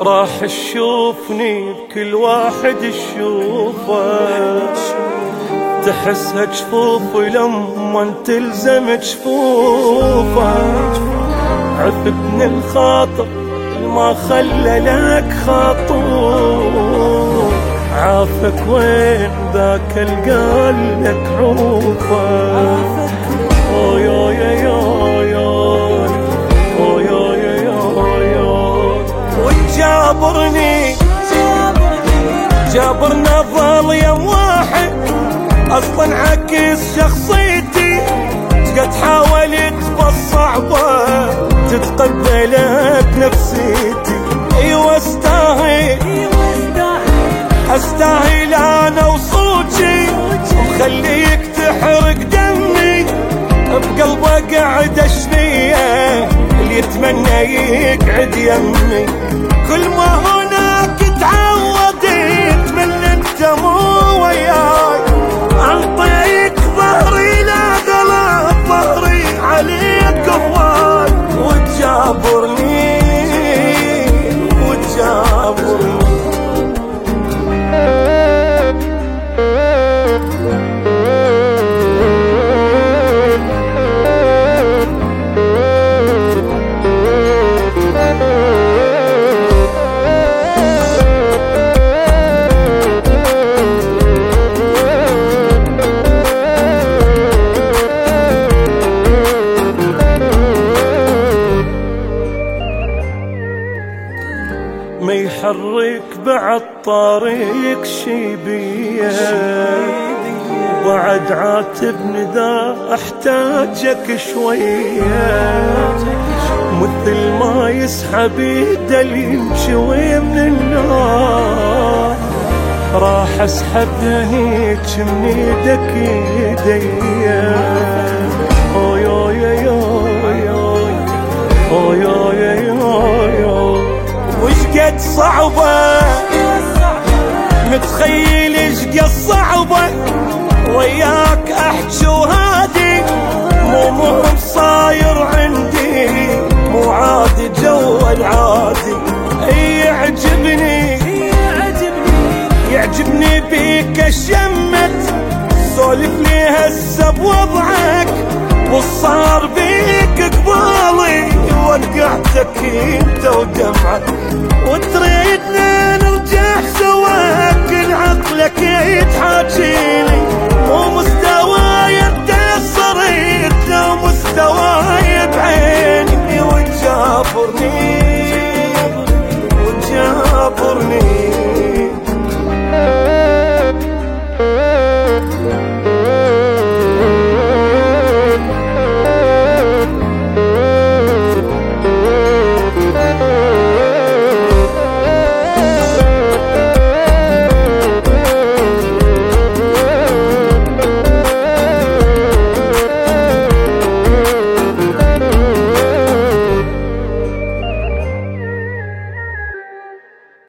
راح تشوفني بكل واحد تشوفه. تحسها جفوفي لما تلزم جفوفه عذبني الخاطر ما خلى لك خطوه عافك وين ذاك القلب عوفه جابرني. جابرنا ظل يوم واحد. أصلا عكس شخصيتي. قد حاولت بالصعبة تتقبلك نفسيتي أيوه أستاهل. أستاهل أنا وصوتي. وخليك تحرق دمي. بقلبه قاعد اللي يتمنى يقعد يمي. كل ما هناك ما يحرك بعد طريق شيبية. وبعد عاتبني ذا أحتاجك شوية. مثل ما يسحب ايده يمشي من النار راح اسحب هيك من إيدك ايديا أوي أوي أوي أوي أوي قد صعبة. متخيل إيش صعبة؟ وياك احجي وهادي مو مهم صاير عندي. مو عادي جو العادي. يعجبني. يعجبني بيك الشمت سولف لي هسه بوضعك وصار بيك قبالي. por mí, lucha por mí.